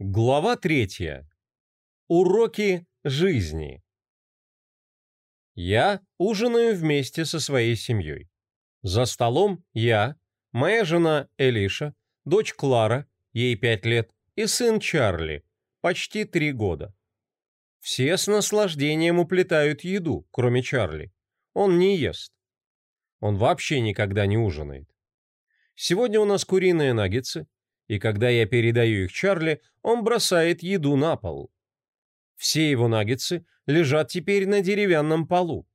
Глава третья. Уроки жизни. Я ужинаю вместе со своей семьей. За столом я, моя жена Элиша, дочь Клара, ей пять лет, и сын Чарли, почти три года. Все с наслаждением уплетают еду, кроме Чарли. Он не ест. Он вообще никогда не ужинает. Сегодня у нас куриные наггетсы, и когда я передаю их Чарли, он бросает еду на пол. Все его наггетсы лежат теперь на деревянном полу,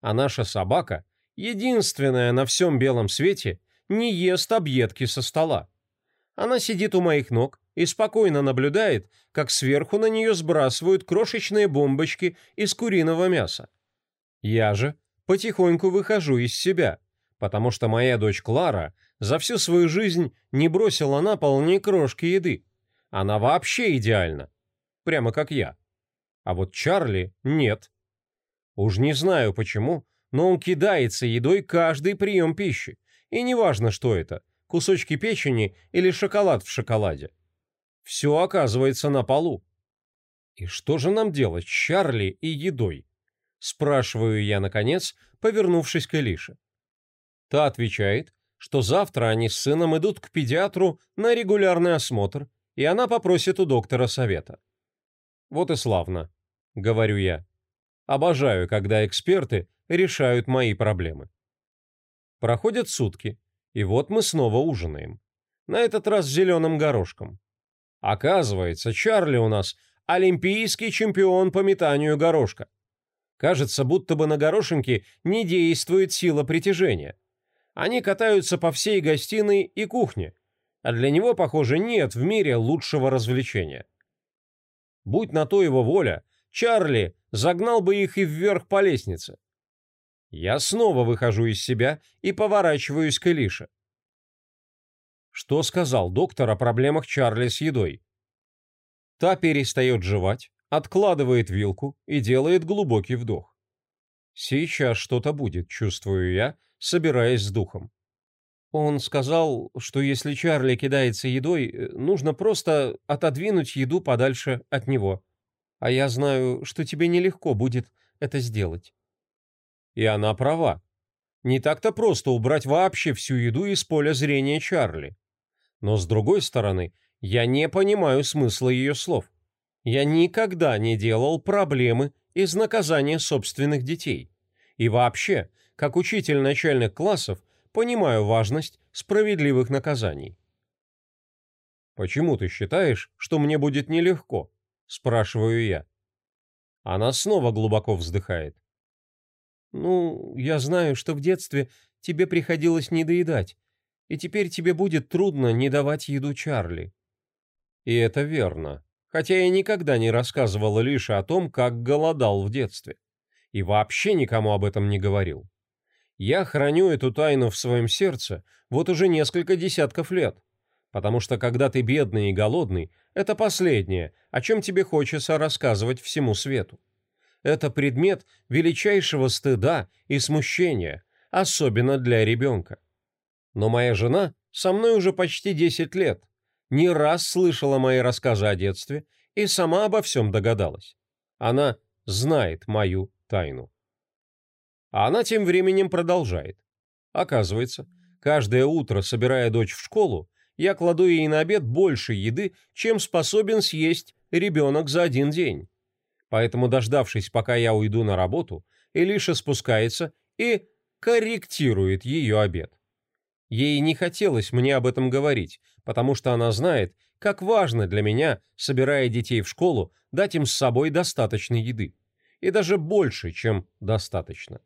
а наша собака, единственная на всем белом свете, не ест объедки со стола. Она сидит у моих ног и спокойно наблюдает, как сверху на нее сбрасывают крошечные бомбочки из куриного мяса. Я же потихоньку выхожу из себя, потому что моя дочь Клара за всю свою жизнь не бросила на пол ни крошки еды. Она вообще идеальна. Прямо как я. А вот Чарли нет. Уж не знаю почему, но он кидается едой каждый прием пищи. И неважно, что это, кусочки печени или шоколад в шоколаде. Все оказывается на полу. И что же нам делать с Чарли и едой? Спрашиваю я, наконец, повернувшись к Элише. Та отвечает, что завтра они с сыном идут к педиатру на регулярный осмотр, и она попросит у доктора совета. «Вот и славно», — говорю я. «Обожаю, когда эксперты решают мои проблемы». Проходят сутки, и вот мы снова ужинаем. На этот раз с зеленым горошком. Оказывается, Чарли у нас олимпийский чемпион по метанию горошка. Кажется, будто бы на горошинке не действует сила притяжения. Они катаются по всей гостиной и кухне, а для него, похоже, нет в мире лучшего развлечения. Будь на то его воля, Чарли загнал бы их и вверх по лестнице. Я снова выхожу из себя и поворачиваюсь к Элише. Что сказал доктор о проблемах Чарли с едой? Та перестает жевать, откладывает вилку и делает глубокий вдох. Сейчас что-то будет, чувствую я, собираясь с духом. Он сказал, что если Чарли кидается едой, э, нужно просто отодвинуть еду подальше от него. А я знаю, что тебе нелегко будет это сделать. И она права. Не так-то просто убрать вообще всю еду из поля зрения Чарли. Но с другой стороны, я не понимаю смысла ее слов. Я никогда не делал проблемы из наказания собственных детей. И вообще, как учитель начальных классов, понимаю важность справедливых наказаний. «Почему ты считаешь, что мне будет нелегко?» – спрашиваю я. Она снова глубоко вздыхает. «Ну, я знаю, что в детстве тебе приходилось недоедать, и теперь тебе будет трудно не давать еду Чарли». И это верно, хотя я никогда не рассказывала лишь о том, как голодал в детстве. И вообще никому об этом не говорил. Я храню эту тайну в своем сердце вот уже несколько десятков лет, потому что когда ты бедный и голодный, это последнее, о чем тебе хочется рассказывать всему свету. Это предмет величайшего стыда и смущения, особенно для ребенка. Но моя жена со мной уже почти 10 лет, не раз слышала мои рассказы о детстве и сама обо всем догадалась. Она знает мою тайну. А она тем временем продолжает. Оказывается, каждое утро, собирая дочь в школу, я кладу ей на обед больше еды, чем способен съесть ребенок за один день. Поэтому, дождавшись, пока я уйду на работу, Элиша спускается и корректирует ее обед. Ей не хотелось мне об этом говорить, потому что она знает, как важно для меня, собирая детей в школу, дать им с собой достаточно еды. И даже больше, чем достаточно.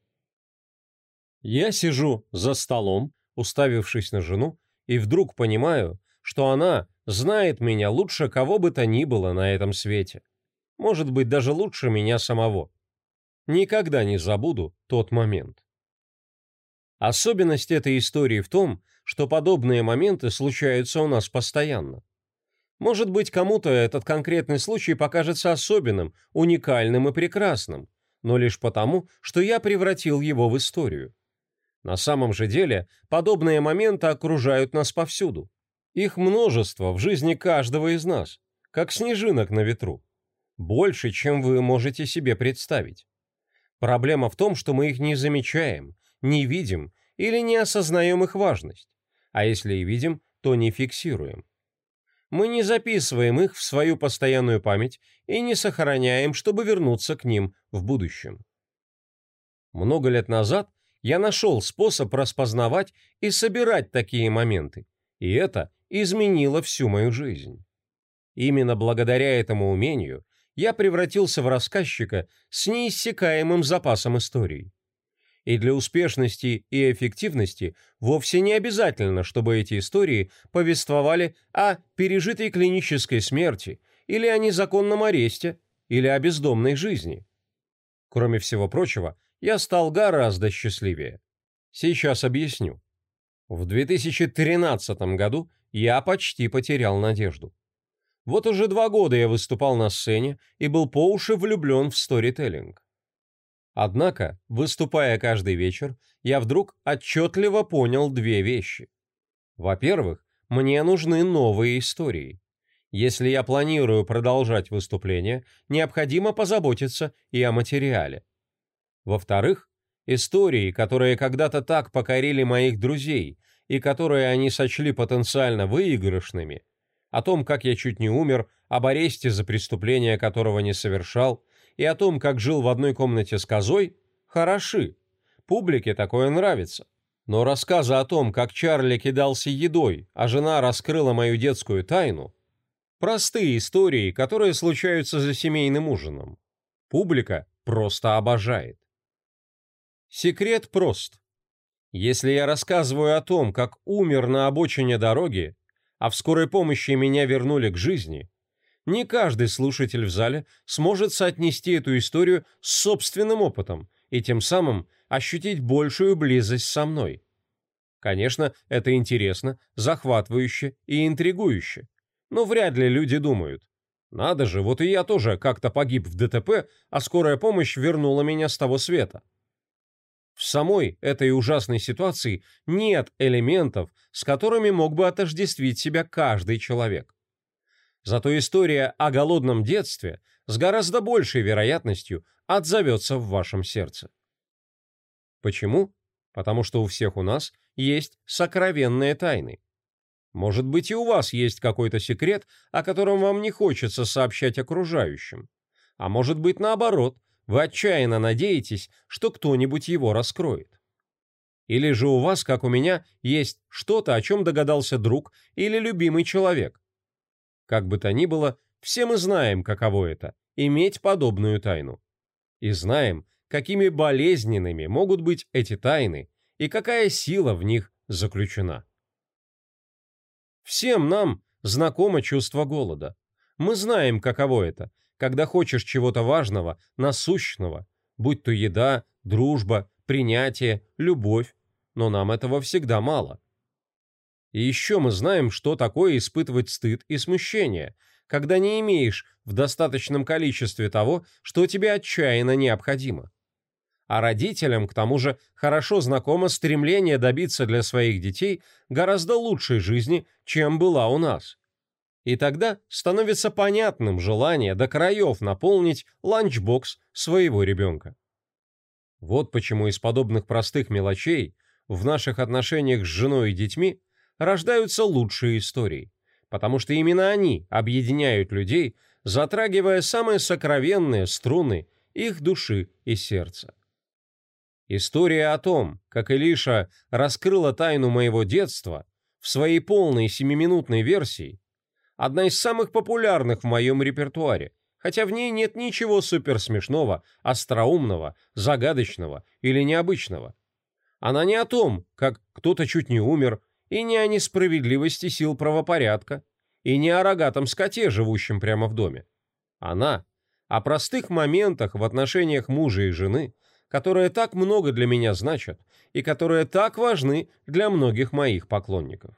Я сижу за столом, уставившись на жену, и вдруг понимаю, что она знает меня лучше кого бы то ни было на этом свете. Может быть, даже лучше меня самого. Никогда не забуду тот момент. Особенность этой истории в том, что подобные моменты случаются у нас постоянно. Может быть, кому-то этот конкретный случай покажется особенным, уникальным и прекрасным, но лишь потому, что я превратил его в историю. На самом же деле, подобные моменты окружают нас повсюду. Их множество в жизни каждого из нас. как снежинок на ветру. Больше, чем вы можете себе представить. Проблема в том, что мы их не замечаем, не видим или не осознаем их важность. А если и видим, то не фиксируем. Мы не записываем их в свою постоянную память и не сохраняем, чтобы вернуться к ним в будущем. Много лет назад я нашел способ распознавать и собирать такие моменты, и это изменило всю мою жизнь. Именно благодаря этому умению я превратился в рассказчика с неиссякаемым запасом историй. И для успешности и эффективности вовсе не обязательно, чтобы эти истории повествовали о пережитой клинической смерти или о незаконном аресте или о бездомной жизни. Кроме всего прочего, я стал гораздо счастливее. Сейчас объясню. В 2013 году я почти потерял надежду. Вот уже два года я выступал на сцене и был по уши влюблен в сторителлинг. Однако, выступая каждый вечер, я вдруг отчетливо понял две вещи. Во-первых, мне нужны новые истории. Если я планирую продолжать выступление, необходимо позаботиться и о материале. Во-вторых, истории, которые когда-то так покорили моих друзей и которые они сочли потенциально выигрышными, о том, как я чуть не умер, об аресте за преступление, которого не совершал, и о том, как жил в одной комнате с козой, хороши. Публике такое нравится. Но рассказы о том, как Чарли кидался едой, а жена раскрыла мою детскую тайну, простые истории, которые случаются за семейным ужином. Публика просто обожает. Секрет прост. Если я рассказываю о том, как умер на обочине дороги, а в скорой помощи меня вернули к жизни, не каждый слушатель в зале сможет соотнести эту историю с собственным опытом и тем самым ощутить большую близость со мной. Конечно, это интересно, захватывающе и интригующе, но вряд ли люди думают. Надо же, вот и я тоже как-то погиб в ДТП, а скорая помощь вернула меня с того света. В самой этой ужасной ситуации нет элементов, с которыми мог бы отождествить себя каждый человек. Зато история о голодном детстве с гораздо большей вероятностью отзовется в вашем сердце. Почему? Потому что у всех у нас есть сокровенные тайны. Может быть, и у вас есть какой-то секрет, о котором вам не хочется сообщать окружающим. А может быть, наоборот, вы отчаянно надеетесь, что кто-нибудь его раскроет. Или же у вас, как у меня, есть что-то, о чем догадался друг или любимый человек, как бы то ни было, все мы знаем, каково это – иметь подобную тайну. И знаем, какими болезненными могут быть эти тайны и какая сила в них заключена. Всем нам знакомо чувство голода. Мы знаем, каково это, когда хочешь чего-то важного, насущного, будь то еда, дружба, принятие, любовь, но нам этого всегда мало. И еще мы знаем, что такое испытывать стыд и смущение, когда не имеешь в достаточном количестве того, что тебе отчаянно необходимо. А родителям, к тому же, хорошо знакомо стремление добиться для своих детей гораздо лучшей жизни, чем была у нас. И тогда становится понятным желание до краев наполнить ланчбокс своего ребенка. Вот почему из подобных простых мелочей в наших отношениях с женой и детьми рождаются лучшие истории, потому что именно они объединяют людей, затрагивая самые сокровенные струны их души и сердца. История о том, как Илиша раскрыла тайну моего детства в своей полной семиминутной версии, одна из самых популярных в моем репертуаре, хотя в ней нет ничего суперсмешного, остроумного, загадочного или необычного. Она не о том, как кто-то чуть не умер, и не о несправедливости сил правопорядка, и не о рогатом скоте, живущем прямо в доме. Она о простых моментах в отношениях мужа и жены, которые так много для меня значат и которые так важны для многих моих поклонников.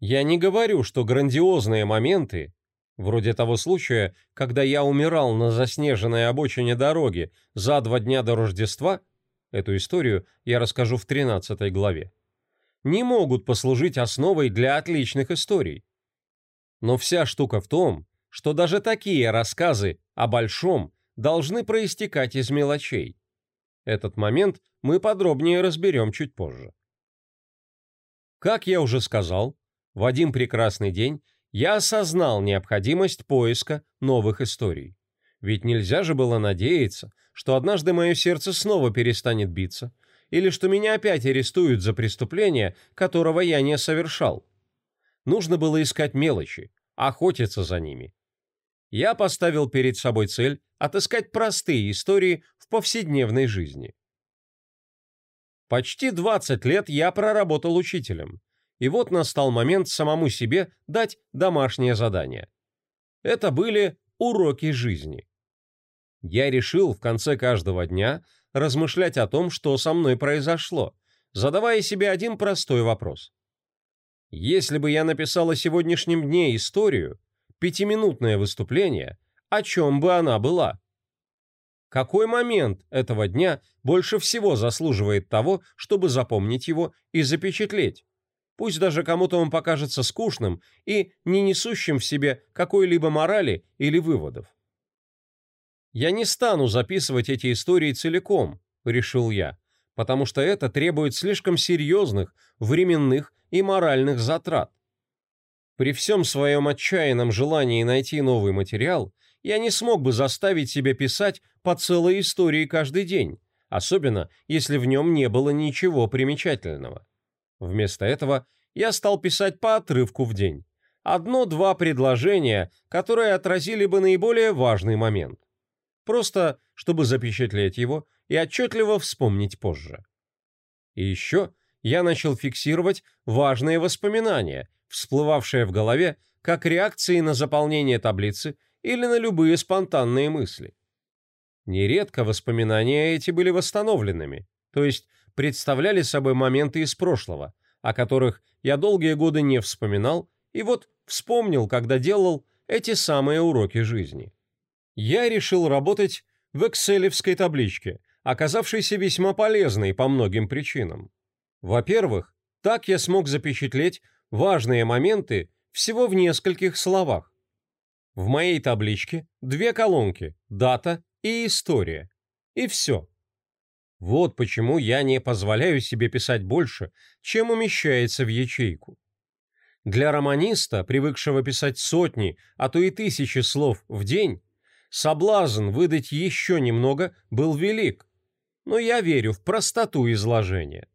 Я не говорю, что грандиозные моменты, вроде того случая, когда я умирал на заснеженной обочине дороги за два дня до Рождества, эту историю я расскажу в 13 главе, не могут послужить основой для отличных историй. Но вся штука в том, что даже такие рассказы о большом должны проистекать из мелочей. Этот момент мы подробнее разберем чуть позже. Как я уже сказал, в один прекрасный день я осознал необходимость поиска новых историй. Ведь нельзя же было надеяться, что однажды мое сердце снова перестанет биться, или что меня опять арестуют за преступление, которого я не совершал. Нужно было искать мелочи, охотиться за ними. Я поставил перед собой цель отыскать простые истории в повседневной жизни. Почти 20 лет я проработал учителем, и вот настал момент самому себе дать домашнее задание. Это были уроки жизни. Я решил в конце каждого дня размышлять о том, что со мной произошло, задавая себе один простой вопрос. Если бы я написал о сегодняшнем дне историю, пятиминутное выступление, о чем бы она была? Какой момент этого дня больше всего заслуживает того, чтобы запомнить его и запечатлеть? Пусть даже кому-то он покажется скучным и не несущим в себе какой-либо морали или выводов. «Я не стану записывать эти истории целиком», — решил я, потому что это требует слишком серьезных временных и моральных затрат. При всем своем отчаянном желании найти новый материал, я не смог бы заставить себя писать по целой истории каждый день, особенно если в нем не было ничего примечательного. Вместо этого я стал писать по отрывку в день. Одно-два предложения, которые отразили бы наиболее важный момент. Просто, чтобы запечатлеть его и отчетливо вспомнить позже. И еще я начал фиксировать важные воспоминания, всплывавшие в голове, как реакции на заполнение таблицы или на любые спонтанные мысли. Нередко воспоминания эти были восстановленными, то есть представляли собой моменты из прошлого, о которых я долгие годы не вспоминал, и вот вспомнил, когда делал эти самые уроки жизни. Я решил работать в экселевской табличке, оказавшейся весьма полезной по многим причинам. Во-первых, так я смог запечатлеть важные моменты всего в нескольких словах. В моей табличке две колонки – дата и история. И все. Вот почему я не позволяю себе писать больше, чем умещается в ячейку. Для романиста, привыкшего писать сотни, а то и тысячи слов в день, соблазн выдать еще немного был велик. Но я верю в простоту изложения.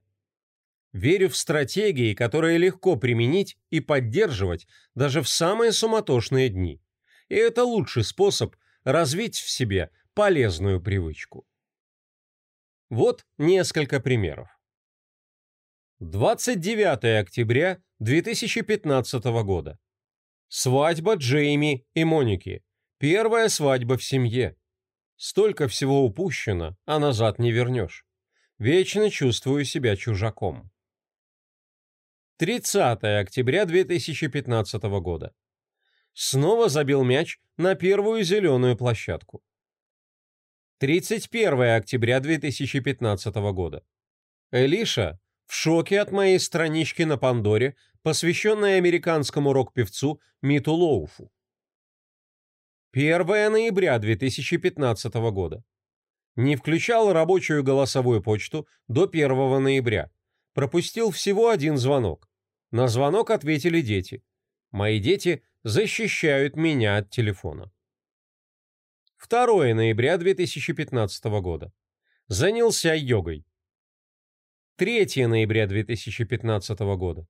Верю в стратегии, которые легко применить и поддерживать даже в самые суматошные дни. И это лучший способ развить в себе полезную привычку. Вот несколько примеров. 29 октября 2015 года. Свадьба Джейми и Моники. Первая свадьба в семье. Столько всего упущено, а назад не вернешь. Вечно чувствую себя чужаком. 30 октября 2015 года. Снова забил мяч на первую зеленую площадку. 31 октября 2015 года. Элиша в шоке от моей странички на Пандоре, посвященной американскому рок-певцу Миту Лоуфу. 1 ноября 2015 года. Не включал рабочую голосовую почту до 1 ноября. Пропустил всего один звонок. На звонок ответили дети. Мои дети защищают меня от телефона. 2 ноября 2015 года. Занялся йогой. 3 ноября 2015 года.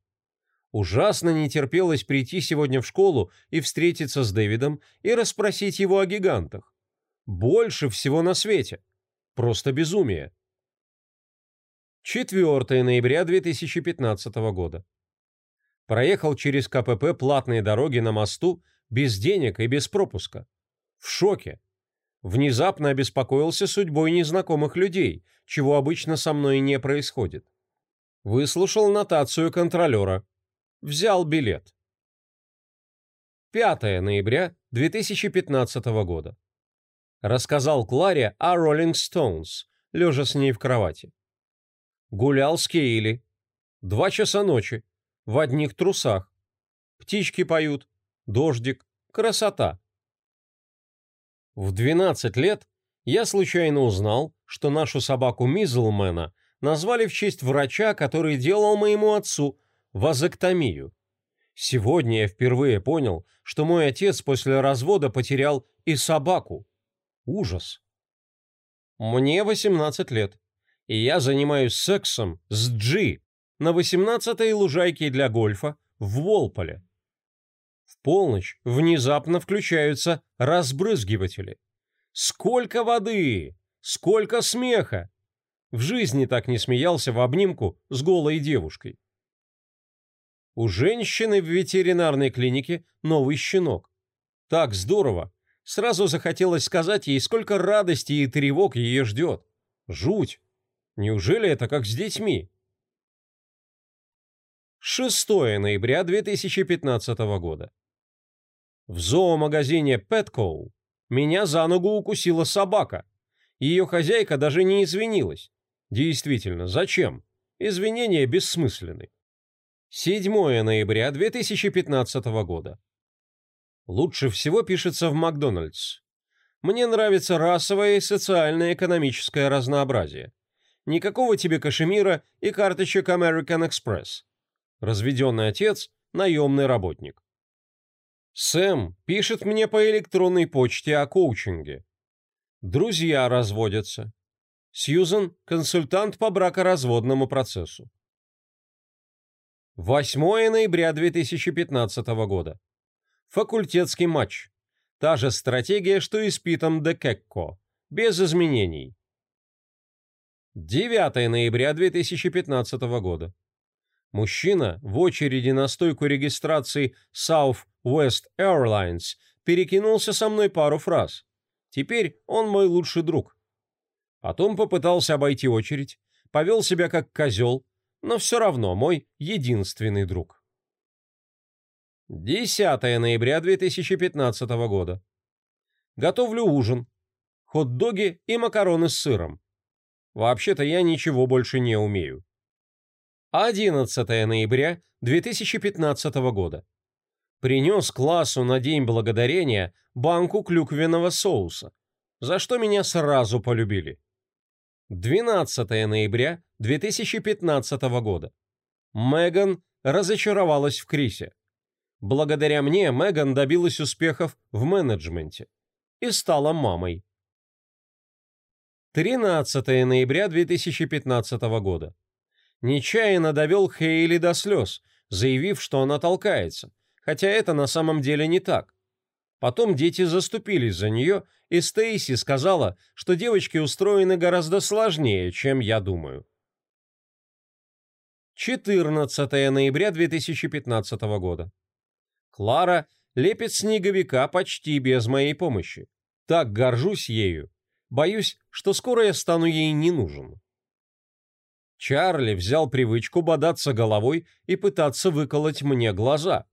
Ужасно не терпелось прийти сегодня в школу и встретиться с Дэвидом и расспросить его о гигантах. Больше всего на свете. Просто безумие. 4 ноября 2015 года. Проехал через КПП платные дороги на мосту без денег и без пропуска. В шоке внезапно обеспокоился судьбой незнакомых людей, чего обычно со мной не происходит. Выслушал нотацию контролера. Взял билет. 5 ноября 2015 года. Рассказал Кларе о Rolling Stones, лежа с ней в кровати. Гулял с Кейли. Два часа ночи. В одних трусах. Птички поют. Дождик. Красота. В 12 лет я случайно узнал, что нашу собаку Мизлмена назвали в честь врача, который делал моему отцу вазоктомию. Сегодня я впервые понял, что мой отец после развода потерял и собаку. Ужас. Мне 18 лет, и я занимаюсь сексом с Джи на 18-й лужайке для гольфа в Волполе. В полночь внезапно включаются разбрызгиватели. Сколько воды! Сколько смеха! В жизни так не смеялся в обнимку с голой девушкой. У женщины в ветеринарной клинике новый щенок. Так здорово. Сразу захотелось сказать ей, сколько радости и тревог ее ждет. Жуть. Неужели это как с детьми? 6 ноября 2015 года. В зоомагазине Petco меня за ногу укусила собака. Ее хозяйка даже не извинилась. Действительно, зачем? Извинения бессмысленны. 7 ноября 2015 года. Лучше всего пишется в Макдональдс. Мне нравится расовое и социально-экономическое разнообразие. Никакого тебе кашемира и карточек American Express. Разведенный отец – наемный работник. Сэм пишет мне по электронной почте о коучинге. Друзья разводятся. Сьюзен – консультант по бракоразводному процессу. 8 ноября 2015 года. Факультетский матч. Та же стратегия, что и с Питом де Кекко. Без изменений. 9 ноября 2015 года. Мужчина в очереди на стойку регистрации South West Airlines перекинулся со мной пару фраз. Теперь он мой лучший друг. Потом попытался обойти очередь, повел себя как козел, но все равно мой единственный друг. 10 ноября 2015 года. Готовлю ужин. Хот-доги и макароны с сыром. Вообще-то я ничего больше не умею. 11 ноября 2015 года. Принес классу на День Благодарения банку клюквенного соуса, за что меня сразу полюбили. 12 ноября 2015 года. Меган разочаровалась в Крисе. Благодаря мне Меган добилась успехов в менеджменте и стала мамой. 13 ноября 2015 года. Нечаянно довел Хейли до слез, заявив, что она толкается, хотя это на самом деле не так. Потом дети заступились за нее, и Стейси сказала, что девочки устроены гораздо сложнее, чем я думаю. 14 ноября 2015 года. Клара лепит снеговика почти без моей помощи. Так горжусь ею. Боюсь, что скоро я стану ей не нужен. Чарли взял привычку бодаться головой и пытаться выколоть мне глаза.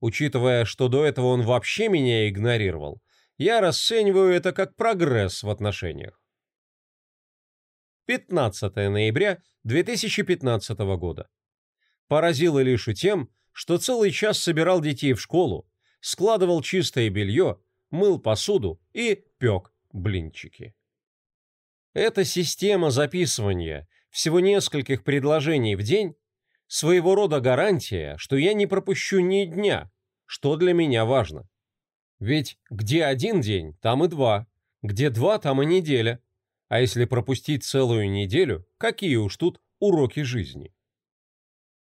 Учитывая, что до этого он вообще меня игнорировал, я расцениваю это как прогресс в отношениях. 15 ноября 2015 года. Поразил Илишу тем, что целый час собирал детей в школу, складывал чистое белье, мыл посуду и пек блинчики. Эта система записывания всего нескольких предложений в день Своего рода гарантия, что я не пропущу ни дня, что для меня важно. Ведь где один день, там и два. Где два, там и неделя. А если пропустить целую неделю, какие уж тут уроки жизни?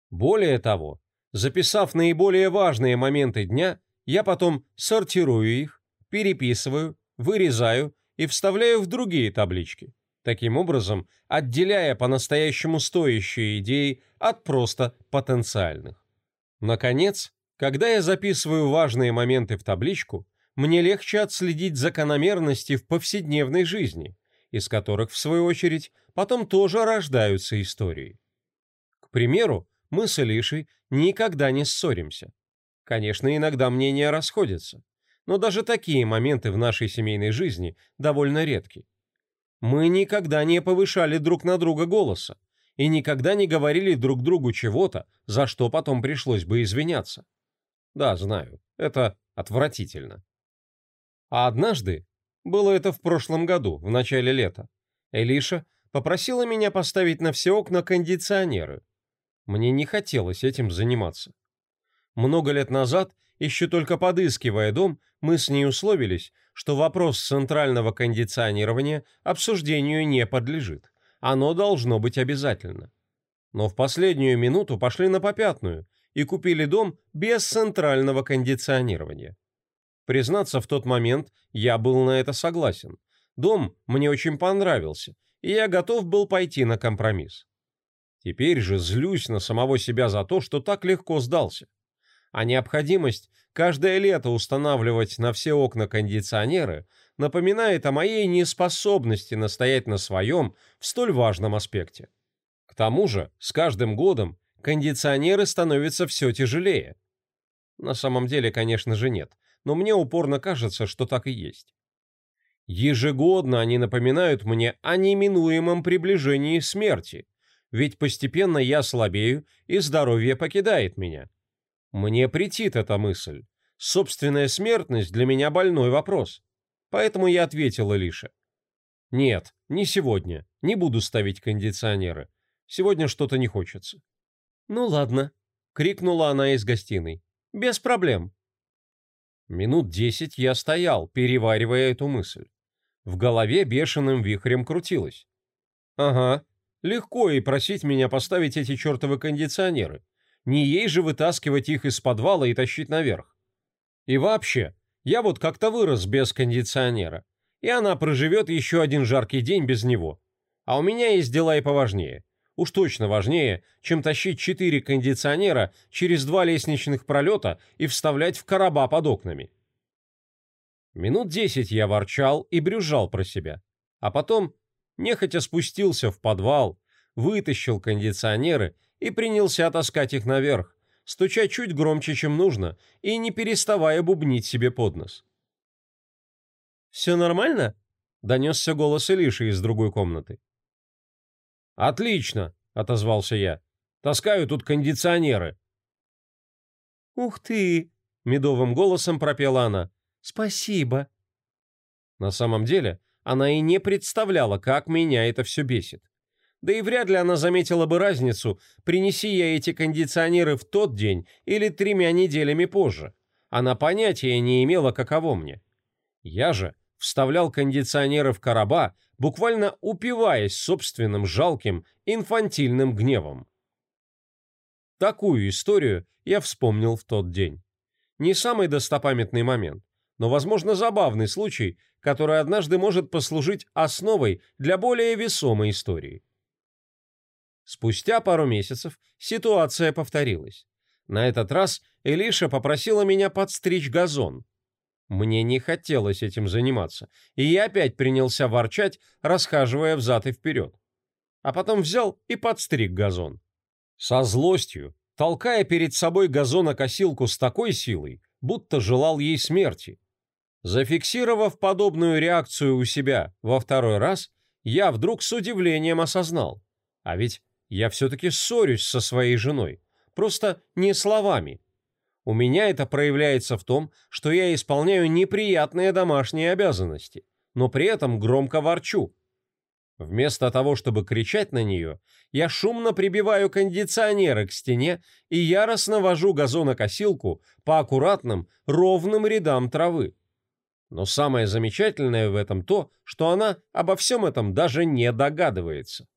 Более того, записав наиболее важные моменты дня, я потом сортирую их, переписываю, вырезаю и вставляю в другие таблички таким образом отделяя по-настоящему стоящие идеи от просто потенциальных. Наконец, когда я записываю важные моменты в табличку, мне легче отследить закономерности в повседневной жизни, из которых, в свою очередь, потом тоже рождаются истории. К примеру, мы с Илишей никогда не ссоримся. Конечно, иногда мнения расходятся, но даже такие моменты в нашей семейной жизни довольно редки. Мы никогда не повышали друг на друга голоса и никогда не говорили друг другу чего-то, за что потом пришлось бы извиняться. Да, знаю, это отвратительно. А однажды Было это в прошлом году, в начале лета. Элиша попросила меня поставить на все окна кондиционеры. Мне не хотелось этим заниматься. Много лет назад, еще только подыскивая дом, мы с ней условились, что вопрос центрального кондиционирования обсуждению не подлежит. Оно должно быть обязательно. Но в последнюю минуту пошли на попятную и купили дом без центрального кондиционирования. Признаться, в тот момент я был на это согласен. Дом мне очень понравился, и я готов был пойти на компромисс. Теперь же злюсь на самого себя за то, что так легко сдался. А необходимость каждое лето устанавливать на все окна кондиционеры напоминает о моей неспособности настоять на своем в столь важном аспекте. К тому же, с каждым годом кондиционеры становятся все тяжелее. На самом деле, конечно же, нет, но мне упорно кажется, что так и есть. Ежегодно они напоминают мне о неминуемом приближении смерти, ведь постепенно я слабею и здоровье покидает меня. Мне претит эта мысль. Собственная смертность для меня больной вопрос. Поэтому я ответил Илише. Нет, не сегодня. Не буду ставить кондиционеры. Сегодня что-то не хочется. Ну ладно, крикнула она из гостиной. Без проблем. Минут десять я стоял, переваривая эту мысль. В голове бешеным вихрем крутилось. Ага, легко и просить меня поставить эти чертовы кондиционеры. Не ей же вытаскивать их из подвала и тащить наверх. И вообще, я вот как-то вырос без кондиционера, и она проживет еще один жаркий день без него. А у меня есть дела и поважнее. Уж точно важнее, чем тащить четыре кондиционера через два лестничных пролета и вставлять в короба под окнами. Минут десять я ворчал и брюзжал про себя. А потом нехотя спустился в подвал, вытащил кондиционеры и принялся таскать их наверх, стуча чуть громче, чем нужно, и не переставая бубнить себе под нос. «Все нормально?» — донесся голос Илиши из другой комнаты. «Отлично!» — отозвался я. «Таскаю тут кондиционеры». «Ух ты!» — медовым голосом пропела она. Спасибо. На самом деле, она и не представляла, как меня это все бесит. Да и вряд ли она заметила бы разницу, принеси я эти кондиционеры в тот день или тремя неделями позже. Она понятия не имела, каково мне. Я же вставлял кондиционеры в короба, буквально упиваясь собственным жалким инфантильным гневом. Такую историю я вспомнил в тот день. Не самый достопамятный момент, но, возможно, забавный случай, который однажды может послужить основой для более весомой истории. Спустя пару месяцев ситуация повторилась. На этот раз Элиша попросила меня подстричь газон. Мне не хотелось этим заниматься, и я опять принялся ворчать, расхаживая взад и вперед. А потом взял и подстриг газон. Со злостью, толкая перед собой газонокосилку с такой силой, будто желал ей смерти, Зафиксировав подобную реакцию у себя во второй раз, я вдруг с удивлением осознал. А ведь я все-таки ссорюсь со своей женой. Просто не словами. У меня это проявляется в том, что я исполняю неприятные домашние обязанности, но при этом громко ворчу. Вместо того, чтобы кричать на нее, я шумно прибиваю кондиционеры к стене и яростно вожу газонокосилку по аккуратным, ровным рядам травы. Но самое замечательное в этом то, что она обо всем этом даже не догадывается.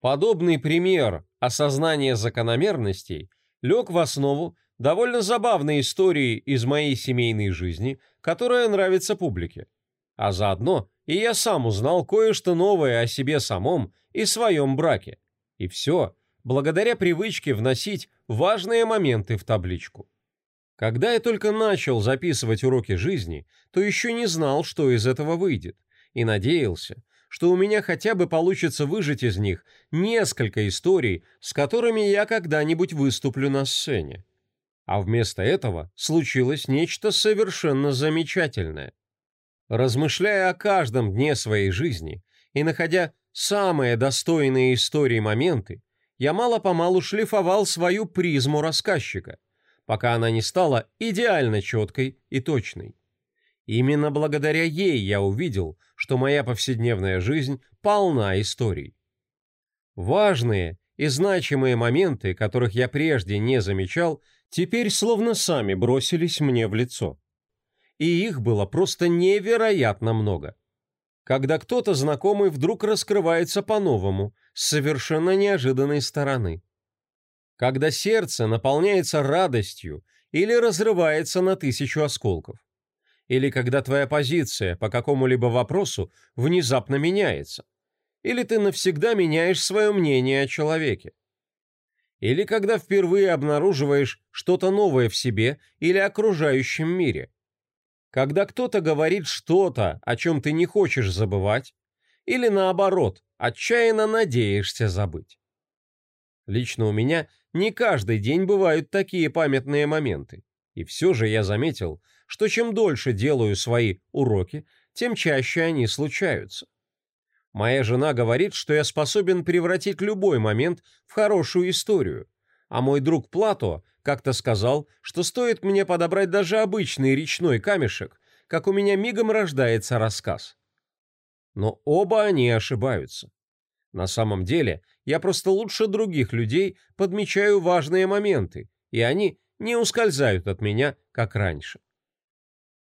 Подобный пример осознания закономерностей лег в основу довольно забавной истории из моей семейной жизни, которая нравится публике. А заодно и я сам узнал кое-что новое о себе самом и своем браке. И все благодаря привычке вносить важные моменты в табличку. Когда я только начал записывать уроки жизни, то еще не знал, что из этого выйдет, и надеялся, что у меня хотя бы получится выжать из них несколько историй, с которыми я когда-нибудь выступлю на сцене. А вместо этого случилось нечто совершенно замечательное. Размышляя о каждом дне своей жизни и находя самые достойные истории моменты, я мало-помалу шлифовал свою призму рассказчика – пока она не стала идеально четкой и точной. Именно благодаря ей я увидел, что моя повседневная жизнь полна историй. Важные и значимые моменты, которых я прежде не замечал, теперь словно сами бросились мне в лицо. И их было просто невероятно много. Когда кто-то знакомый вдруг раскрывается по-новому, с совершенно неожиданной стороны. Когда сердце наполняется радостью или разрывается на тысячу осколков или когда твоя позиция по какому-либо вопросу внезапно меняется, или ты навсегда меняешь свое мнение о человеке, или когда впервые обнаруживаешь что-то новое в себе или окружающем мире, когда кто-то говорит что-то, о чем ты не хочешь забывать, или наоборот, отчаянно надеешься забыть. Лично у меня не каждый день бывают такие памятные моменты, и все же я заметил, что чем дольше делаю свои уроки, тем чаще они случаются. Моя жена говорит, что я способен превратить любой момент в хорошую историю, а мой друг Плато как-то сказал, что стоит мне подобрать даже обычный речной камешек, как у меня мигом рождается рассказ. Но оба они ошибаются. На самом деле, я просто лучше других людей подмечаю важные моменты, и они не ускользают от меня, как раньше.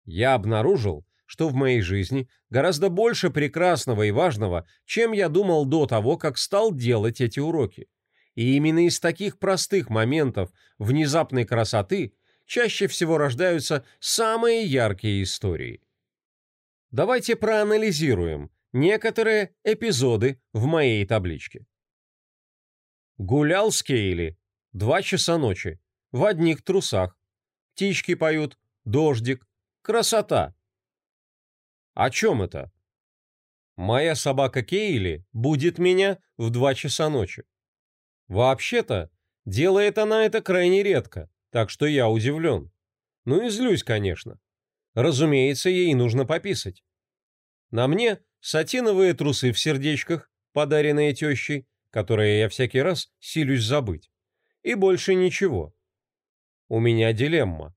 Я обнаружил, что в моей жизни гораздо больше прекрасного и важного, чем я думал до того, как стал делать эти уроки. И именно из таких простых моментов внезапной красоты чаще всего рождаются самые яркие истории. Давайте проанализируем некоторые эпизоды в моей табличке. Гулял с Кейли. Два часа ночи. В одних трусах. Птички поют. Дождик. Красота. О чем это? Моя собака Кейли будет меня в два часа ночи. Вообще-то, делает она это крайне редко, так что я удивлен. Ну и злюсь, конечно. Разумеется, ей нужно пописать. На мне сатиновые трусы в сердечках, подаренные тещей, которые я всякий раз силюсь забыть. И больше ничего. У меня дилемма.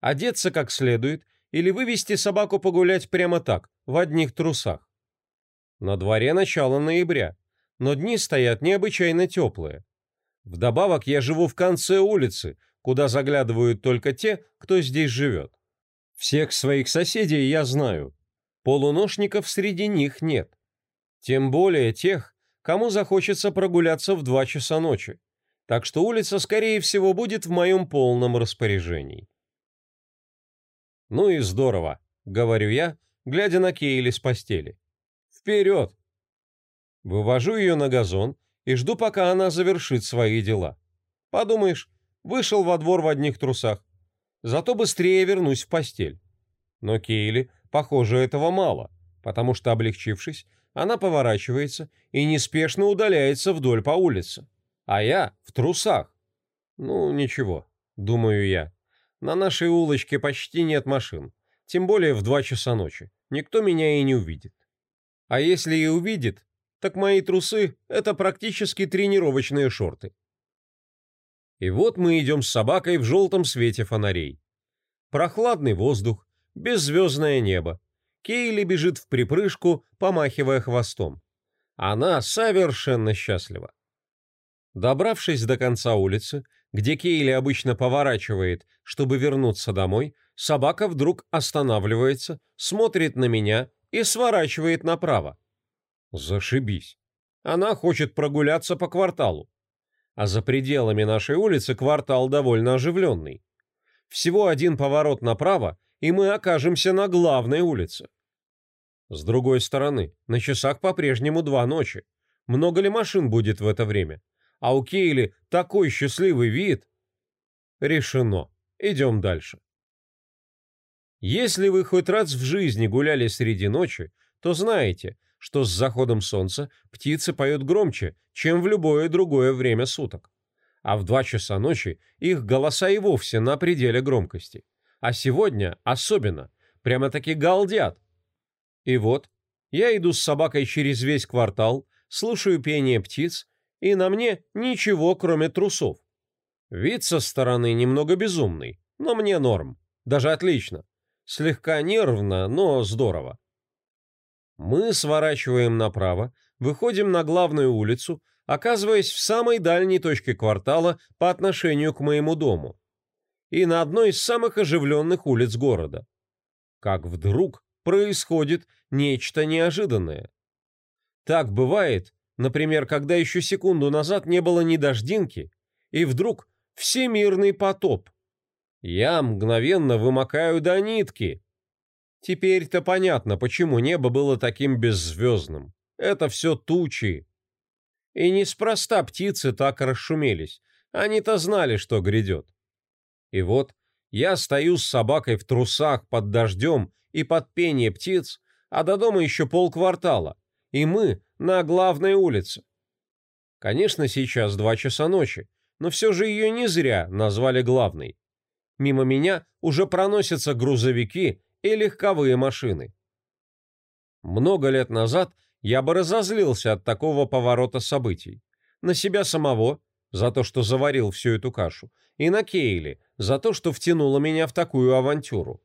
Одеться как следует или вывести собаку погулять прямо так, в одних трусах. На дворе начало ноября, но дни стоят необычайно теплые. Вдобавок я живу в конце улицы, куда заглядывают только те, кто здесь живет. Всех своих соседей я знаю. Полуношников среди них нет. Тем более тех, кому захочется прогуляться в два часа ночи. Так что улица, скорее всего, будет в моем полном распоряжении. «Ну и здорово», — говорю я, глядя на Кейли с постели. «Вперед!» Вывожу ее на газон и жду, пока она завершит свои дела. Подумаешь, вышел во двор в одних трусах. Зато быстрее вернусь в постель. Но Кейли, похоже, этого мало, потому что, облегчившись, она поворачивается и неспешно удаляется вдоль по улице. А я в трусах. Ну, ничего, думаю я. На нашей улочке почти нет машин, тем более в два часа ночи. Никто меня и не увидит. А если и увидит, так мои трусы – это практически тренировочные шорты. И вот мы идем с собакой в желтом свете фонарей. Прохладный воздух, беззвездное небо. Кейли бежит в припрыжку, помахивая хвостом. Она совершенно счастлива. Добравшись до конца улицы, где Кейли обычно поворачивает, чтобы вернуться домой, собака вдруг останавливается, смотрит на меня и сворачивает направо. Зашибись. Она хочет прогуляться по кварталу. А за пределами нашей улицы квартал довольно оживленный. Всего один поворот направо, и мы окажемся на главной улице. С другой стороны, на часах по-прежнему два ночи. Много ли машин будет в это время? А у Кейли такой счастливый вид. Решено. Идем дальше. Если вы хоть раз в жизни гуляли среди ночи, то знаете, что с заходом солнца птицы поют громче, чем в любое другое время суток. А в два часа ночи их голоса и вовсе на пределе громкости. А сегодня особенно, прямо-таки галдят. И вот, я иду с собакой через весь квартал, слушаю пение птиц и на мне ничего, кроме трусов. Вид со стороны немного безумный, но мне норм, даже отлично. Слегка нервно, но здорово. Мы сворачиваем направо, выходим на главную улицу, оказываясь в самой дальней точке квартала по отношению к моему дому и на одной из самых оживленных улиц города. Как вдруг происходит нечто неожиданное. Так бывает, например, когда еще секунду назад не было ни дождинки, и вдруг всемирный потоп. Я мгновенно вымокаю до нитки. Теперь-то понятно, почему небо было таким беззвездным. Это все тучи. И неспроста птицы так расшумелись. Они-то знали, что грядет. И вот я стою с собакой в трусах под дождем и под пение птиц, а до дома еще полквартала, и мы на главной улице. Конечно, сейчас два часа ночи, но все же ее не зря назвали главной. Мимо меня уже проносятся грузовики и легковые машины. Много лет назад я бы разозлился от такого поворота событий. На себя самого, за то, что заварил всю эту кашу, и на Кейли, за то, что втянула меня в такую авантюру.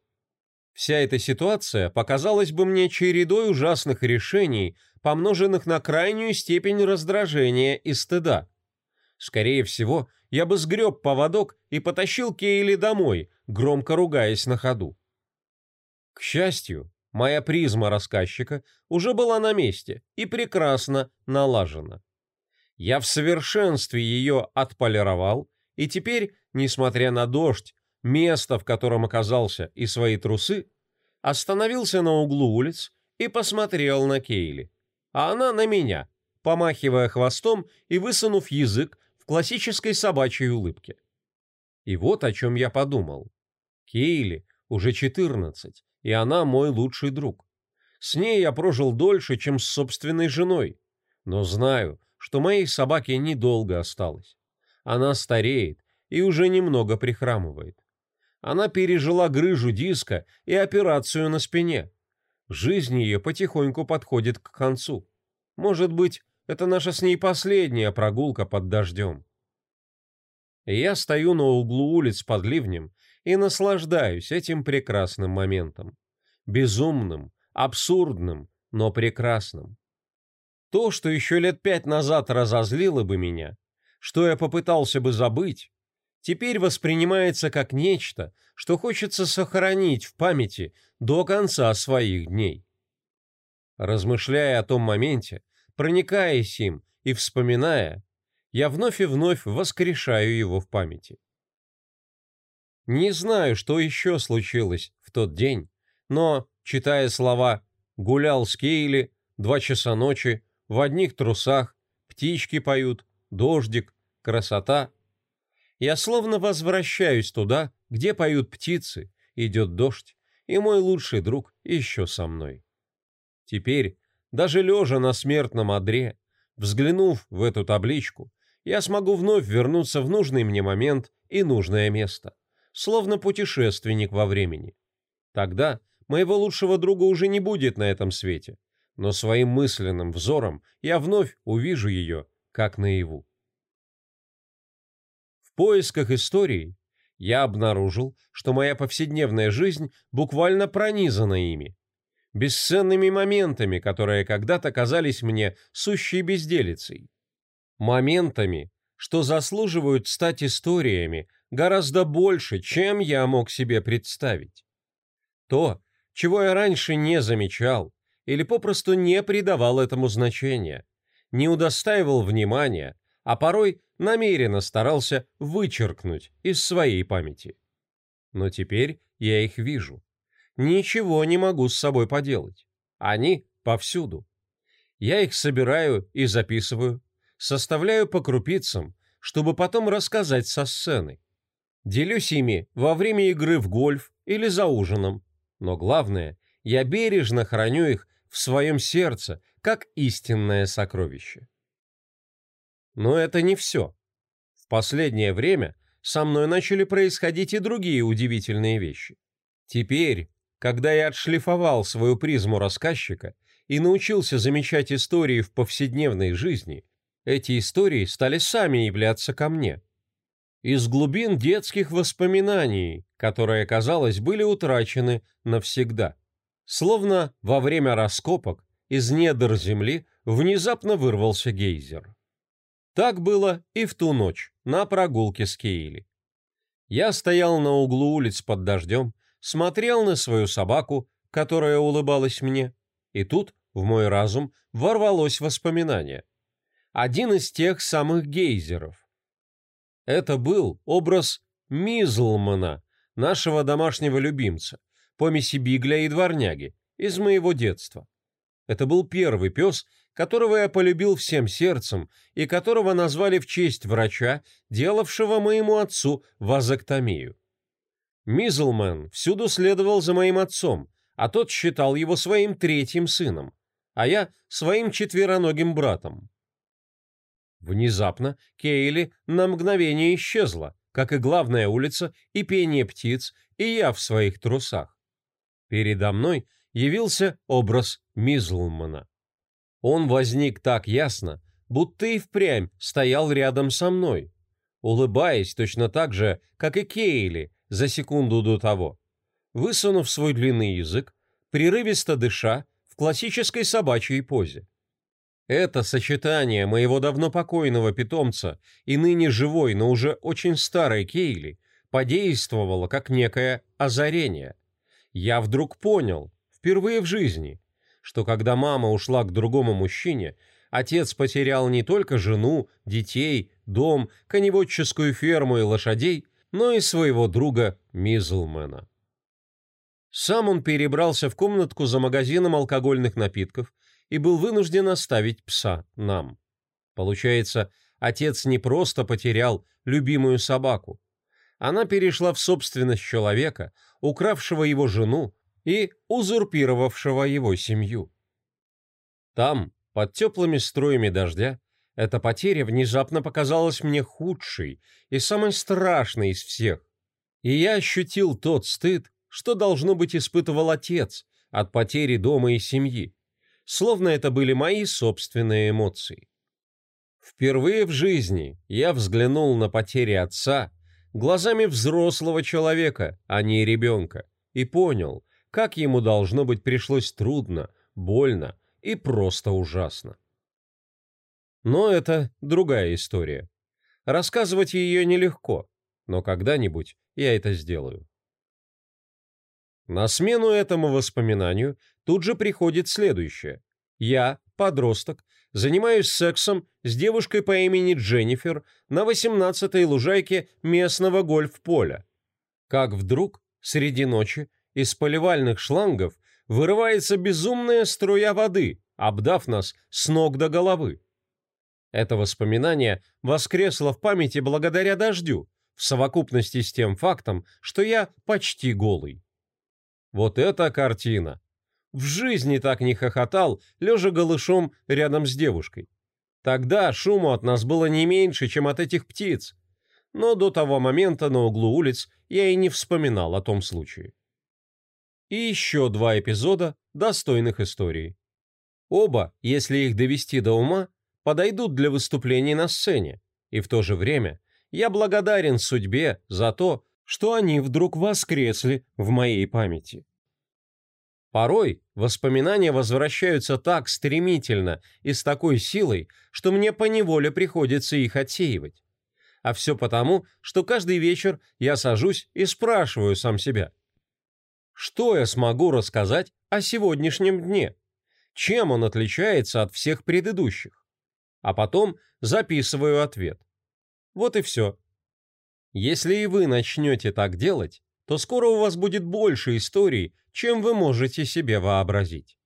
Вся эта ситуация показалась бы мне чередой ужасных решений, помноженных на крайнюю степень раздражения и стыда. Скорее всего, я бы сгреб поводок и потащил Кейли домой, громко ругаясь на ходу. К счастью, моя призма рассказчика уже была на месте и прекрасно налажена. Я в совершенстве ее отполировал, и теперь, несмотря на дождь, место, в котором оказался, и свои трусы, остановился на углу улиц и посмотрел на Кейли, а она на меня, помахивая хвостом и высунув язык в классической собачьей улыбке. И вот о чем я подумал. Кейли уже 14, и она мой лучший друг. С ней я прожил дольше, чем с собственной женой, но знаю, что моей собаке недолго осталось. Она стареет и уже немного прихрамывает. Она пережила грыжу диска и операцию на спине. Жизнь ее потихоньку подходит к концу. Может быть, это наша с ней последняя прогулка под дождем. я стою на углу улиц под ливнем и наслаждаюсь этим прекрасным моментом. Безумным, абсурдным, но прекрасным. То, что еще лет пять назад разозлило бы меня, что я попытался бы забыть, теперь воспринимается как нечто, что хочется сохранить в памяти до конца своих дней. Размышляя о том моменте, проникаясь им и вспоминая, я вновь и вновь воскрешаю его в памяти. Не знаю, что еще случилось в тот день, но, читая слова «гулял с Кейли», «два часа ночи», в одних трусах, птички поют, дождик, красота. Я словно возвращаюсь туда, где поют птицы, идет дождь, и мой лучший друг еще со мной. Теперь, даже лежа на смертном одре, взглянув в эту табличку, я смогу вновь вернуться в нужный мне момент и нужное место, словно путешественник во времени. Тогда моего лучшего друга уже не будет на этом свете, но своим мысленным взором я вновь увижу ее, как наяву. Поисках истории я обнаружил, что моя повседневная жизнь буквально пронизана ими, бесценными моментами, которые когда-то казались мне сущей безделицей. Моментами, что заслуживают стать историями гораздо больше, чем я мог себе представить. То, чего я раньше не замечал, или попросту не придавал этому значения, не удостаивал внимания, а порой намеренно старался вычеркнуть из своей памяти. Но теперь я их вижу. Ничего не могу с собой поделать. Они повсюду. Я их собираю и записываю, составляю по крупицам, чтобы потом рассказать со сцены. Делюсь ими во время игры в гольф или за ужином. Но главное, я бережно храню их в своем сердце, как истинное сокровище. Но это не все. В последнее время со мной начали происходить и другие удивительные вещи. Теперь, когда я отшлифовал свою призму рассказчика и научился замечать истории в повседневной жизни, эти истории стали сами являться ко мне. Из глубин детских воспоминаний, которые, казалось, были утрачены навсегда. Словно во время раскопок из недр земли внезапно вырвался гейзер. Так было и в ту ночь на прогулке с Кейли. Я стоял на углу улиц под дождем, смотрел на свою собаку, которая улыбалась мне, и тут в мой разум ворвалось воспоминание. Один из тех самых гейзеров. Это был образ Мизлмана, нашего домашнего любимца, помеси Бигля и Дворняги, из моего детства. Это был первый пес, которого я полюбил всем сердцем и которого назвали в честь врача, делавшего моему отцу вазоктомию. Мизлмен всюду следовал за моим отцом, а тот считал его своим третьим сыном, а я своим четвероногим братом. Внезапно Кейли на мгновение исчезла, как и главная улица, и пение птиц, и я в своих трусах. Передо мной явился образ Мизлмана. Он возник так ясно, будто и впрямь стоял рядом со мной, улыбаясь точно так же, как и Кейли за секунду до того. Высунув свой длинный язык, прерывисто дыша в классической собачьей позе. Это сочетание моего давно покойного питомца и ныне живой, но уже очень старой Кейли подействовало как некое озарение. Я вдруг понял, впервые в жизни, что когда мама ушла к другому мужчине, отец потерял не только жену, детей, дом, коневодческую ферму и лошадей, но и своего друга Мизлмена. Сам он перебрался в комнатку за магазином алкогольных напитков и был вынужден оставить пса нам. Получается, отец не просто потерял любимую собаку. Она перешла в собственность человека, укравшего его жену, и узурпировавшего его семью. Там, под теплыми струями дождя, эта потеря внезапно показалась мне худшей и самой страшной из всех. И я ощутил тот стыд, что, должно быть, испытывал отец от потери дома и семьи, словно это были мои собственные эмоции. Впервые в жизни я взглянул на потери отца глазами взрослого человека, а не ребенка, и понял, как ему должно быть пришлось трудно, больно и просто ужасно. Но это другая история. Рассказывать ее нелегко, но когда-нибудь я это сделаю. На смену этому воспоминанию тут же приходит следующее. Я, подросток, занимаюсь сексом с девушкой по имени Дженнифер на 18-й лужайке местного гольф-поля. Как вдруг, среди ночи, из поливальных шлангов вырывается безумная струя воды, обдав нас с ног до головы. Это воспоминание воскресло в памяти благодаря дождю, в совокупности с тем фактом, что я почти голый. Вот эта картина! В жизни так не хохотал, лежа голышом рядом с девушкой. Тогда шуму от нас было не меньше, чем от этих птиц. Но до того момента на углу улиц я и не вспоминал о том случае и еще два эпизода достойных историй. Оба, если их довести до ума, подойдут для выступлений на сцене, и в то же время я благодарен судьбе за то, что они вдруг воскресли в моей памяти. Порой воспоминания возвращаются так стремительно и с такой силой, что мне поневоле приходится их отсеивать. А все потому, что каждый вечер я сажусь и спрашиваю сам себя – что я смогу рассказать о сегодняшнем дне? Чем он отличается от всех предыдущих? А потом записываю ответ. Вот и все. Если и вы начнете так делать, то скоро у вас будет больше историй, чем вы можете себе вообразить.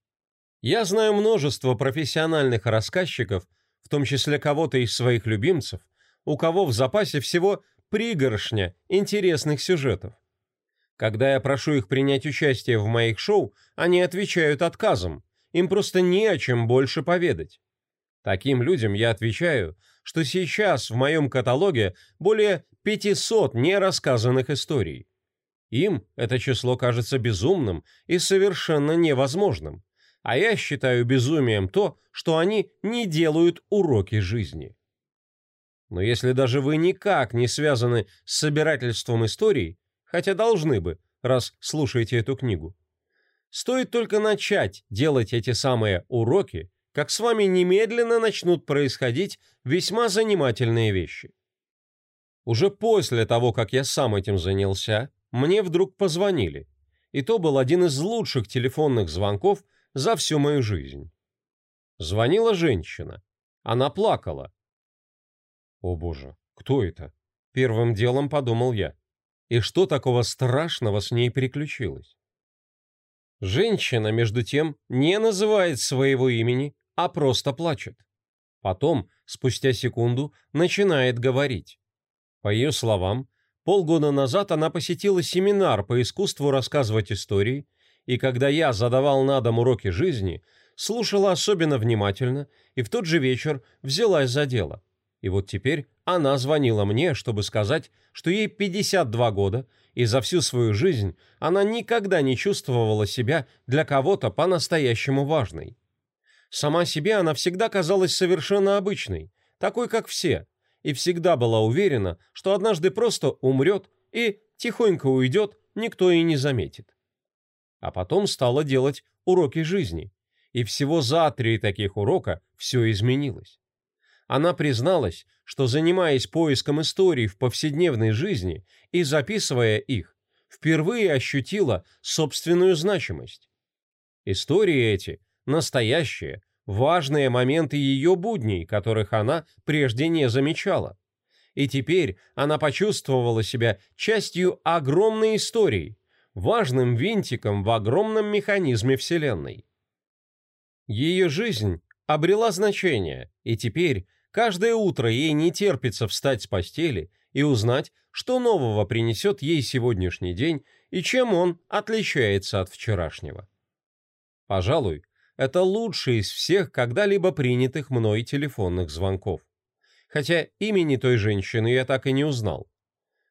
Я знаю множество профессиональных рассказчиков, в том числе кого-то из своих любимцев, у кого в запасе всего пригоршня интересных сюжетов. Когда я прошу их принять участие в моих шоу, они отвечают отказом. Им просто не о чем больше поведать. Таким людям я отвечаю, что сейчас в моем каталоге более 500 нерассказанных историй. Им это число кажется безумным и совершенно невозможным, а я считаю безумием то, что они не делают уроки жизни. Но если даже вы никак не связаны с собирательством историй, хотя должны бы, раз слушаете эту книгу, стоит только начать делать эти самые уроки, как с вами немедленно начнут происходить весьма занимательные вещи. Уже после того, как я сам этим занялся, мне вдруг позвонили, и то был один из лучших телефонных звонков за всю мою жизнь. Звонила женщина. Она плакала. О боже, кто это? Первым делом подумал я. И что такого страшного с ней приключилось? Женщина, между тем, не называет своего имени, а просто плачет. Потом, спустя секунду, начинает говорить. По ее словам, полгода назад она посетила семинар по искусству рассказывать истории, и когда я задавал на дом уроки жизни, слушала особенно внимательно и в тот же вечер взялась за дело. И вот теперь она звонила мне, чтобы сказать, что ей 52 года, и за всю свою жизнь она никогда не чувствовала себя для кого-то по-настоящему важной. Сама себе она всегда казалась совершенно обычной, такой, как все, и всегда была уверена, что однажды просто умрет и тихонько уйдет, никто и не заметит. А потом стала делать уроки жизни, и всего за три таких урока все изменилось. Она призналась, что, занимаясь поиском историй в повседневной жизни и записывая их, впервые ощутила собственную значимость. Истории эти – настоящие, важные моменты ее будней, которых она прежде не замечала. И теперь она почувствовала себя частью огромной истории, важным винтиком в огромном механизме Вселенной. Ее жизнь обрела значение, и теперь каждое утро ей не терпится встать с постели и узнать, что нового принесет ей сегодняшний день и чем он отличается от вчерашнего. Пожалуй, это лучший из всех когда-либо принятых мной телефонных звонков. Хотя имени той женщины я так и не узнал.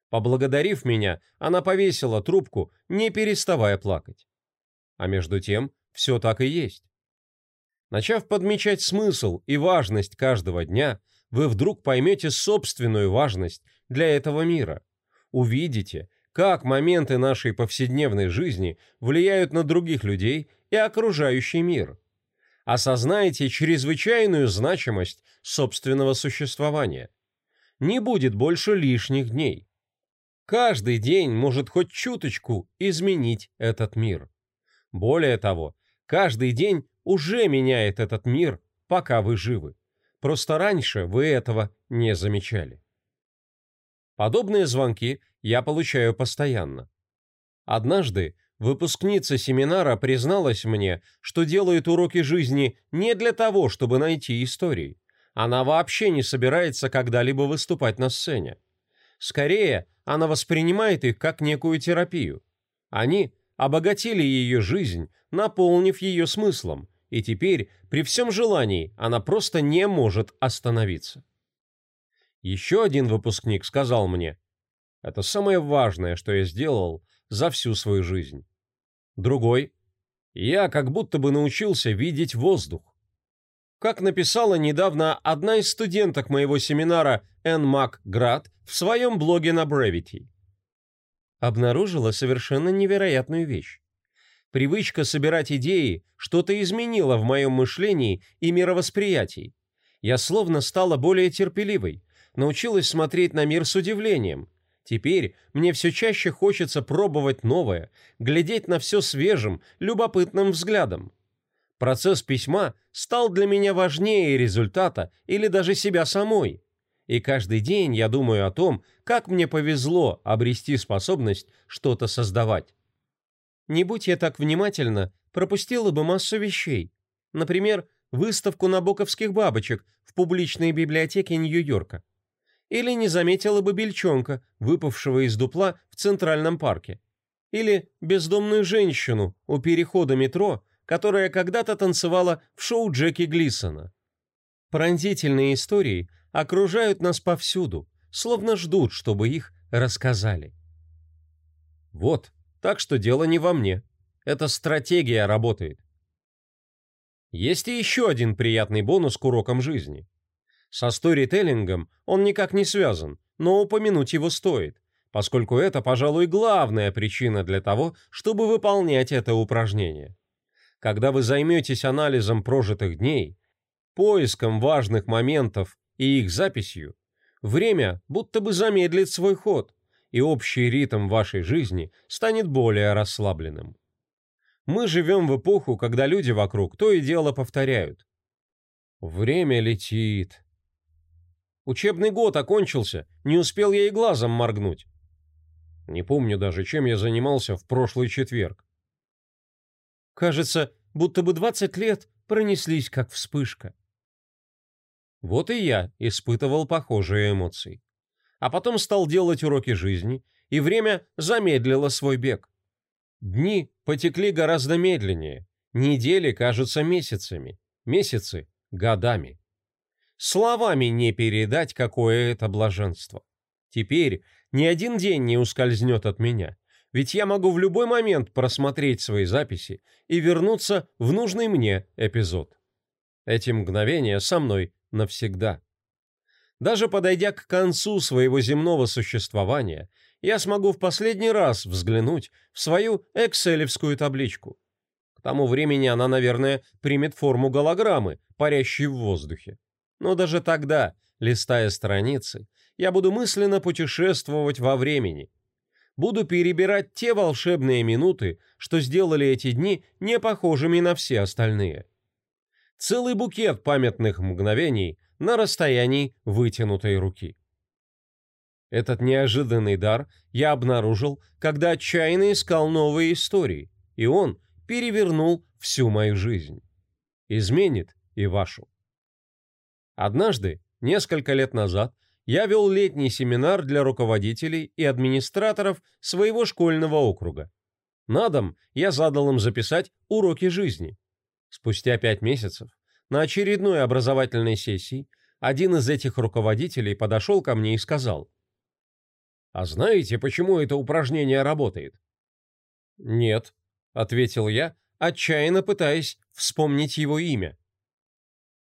Поблагодарив меня, она повесила трубку, не переставая плакать. А между тем, все так и есть. Начав подмечать смысл и важность каждого дня, вы вдруг поймете собственную важность для этого мира. Увидите, как моменты нашей повседневной жизни влияют на других людей и окружающий мир. Осознаете чрезвычайную значимость собственного существования. Не будет больше лишних дней. Каждый день может хоть чуточку изменить этот мир. Более того, каждый день уже меняет этот мир, пока вы живы. Просто раньше вы этого не замечали. Подобные звонки я получаю постоянно. Однажды выпускница семинара призналась мне, что делает уроки жизни не для того, чтобы найти истории. Она вообще не собирается когда-либо выступать на сцене. Скорее, она воспринимает их как некую терапию. Они обогатили ее жизнь, наполнив ее смыслом, и теперь, при всем желании, она просто не может остановиться. Еще один выпускник сказал мне, это самое важное, что я сделал за всю свою жизнь. Другой, я как будто бы научился видеть воздух. Как написала недавно одна из студенток моего семинара Энн Макград в своем блоге на Brevity. Обнаружила совершенно невероятную вещь. Привычка собирать идеи что-то изменила в моем мышлении и мировосприятии. Я словно стала более терпеливой, научилась смотреть на мир с удивлением. Теперь мне все чаще хочется пробовать новое, глядеть на все свежим, любопытным взглядом. Процесс письма стал для меня важнее результата или даже себя самой. И каждый день я думаю о том, как мне повезло обрести способность что-то создавать. Не будь я так внимательна, пропустила бы массу вещей. Например, выставку набоковских бабочек в публичной библиотеке Нью-Йорка. Или не заметила бы бельчонка, выпавшего из дупла в Центральном парке. Или бездомную женщину у перехода метро, которая когда-то танцевала в шоу Джеки Глисона. Пронзительные истории окружают нас повсюду, словно ждут, чтобы их рассказали. Вот, так что дело не во мне. Эта стратегия работает. Есть и еще один приятный бонус к урокам жизни. Со сторителлингом он никак не связан, но упомянуть его стоит, поскольку это, пожалуй, главная причина для того, чтобы выполнять это упражнение. Когда вы займетесь анализом прожитых дней, поиском важных моментов и их записью, время будто бы замедлит свой ход, и общий ритм вашей жизни станет более расслабленным. Мы живем в эпоху, когда люди вокруг то и дело повторяют. Время летит. Учебный год окончился, не успел я и глазом моргнуть. Не помню даже, чем я занимался в прошлый четверг. Кажется, будто бы 20 лет пронеслись, как вспышка. Вот и я испытывал похожие эмоции. А потом стал делать уроки жизни, и время замедлило свой бег. Дни потекли гораздо медленнее, недели кажутся месяцами, месяцы — годами. Словами не передать, какое это блаженство. Теперь ни один день не ускользнет от меня, ведь я могу в любой момент просмотреть свои записи и вернуться в нужный мне эпизод. Эти мгновения со мной навсегда. Даже подойдя к концу своего земного существования, я смогу в последний раз взглянуть в свою экселевскую табличку. К тому времени она, наверное, примет форму голограммы, парящей в воздухе. Но даже тогда, листая страницы, я буду мысленно путешествовать во времени. Буду перебирать те волшебные минуты, что сделали эти дни не похожими на все остальные. Целый букет памятных мгновений на расстоянии вытянутой руки. Этот неожиданный дар я обнаружил, когда отчаянно искал новые истории, и он перевернул всю мою жизнь. Изменит и вашу. Однажды, несколько лет назад, я вел летний семинар для руководителей и администраторов своего школьного округа. На дом я задал им записать уроки жизни. Спустя пять месяцев, на очередной образовательной сессии, один из этих руководителей подошел ко мне и сказал, «А знаете, почему это упражнение работает?» «Нет», — ответил я, отчаянно пытаясь вспомнить его имя.